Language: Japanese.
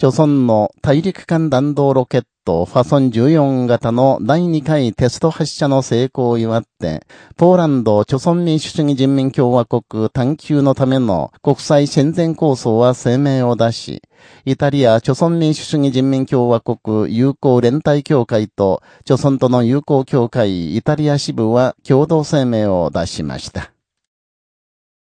朝鮮の大陸間弾道ロケットファソン14型の第2回テスト発射の成功を祝って、ポーランド朝鮮民主主義人民共和国探求のための国際戦前構想は声明を出し、イタリア朝鮮民主主義人民共和国友好連帯協会と朝鮮との友好協会イタリア支部は共同声明を出しました。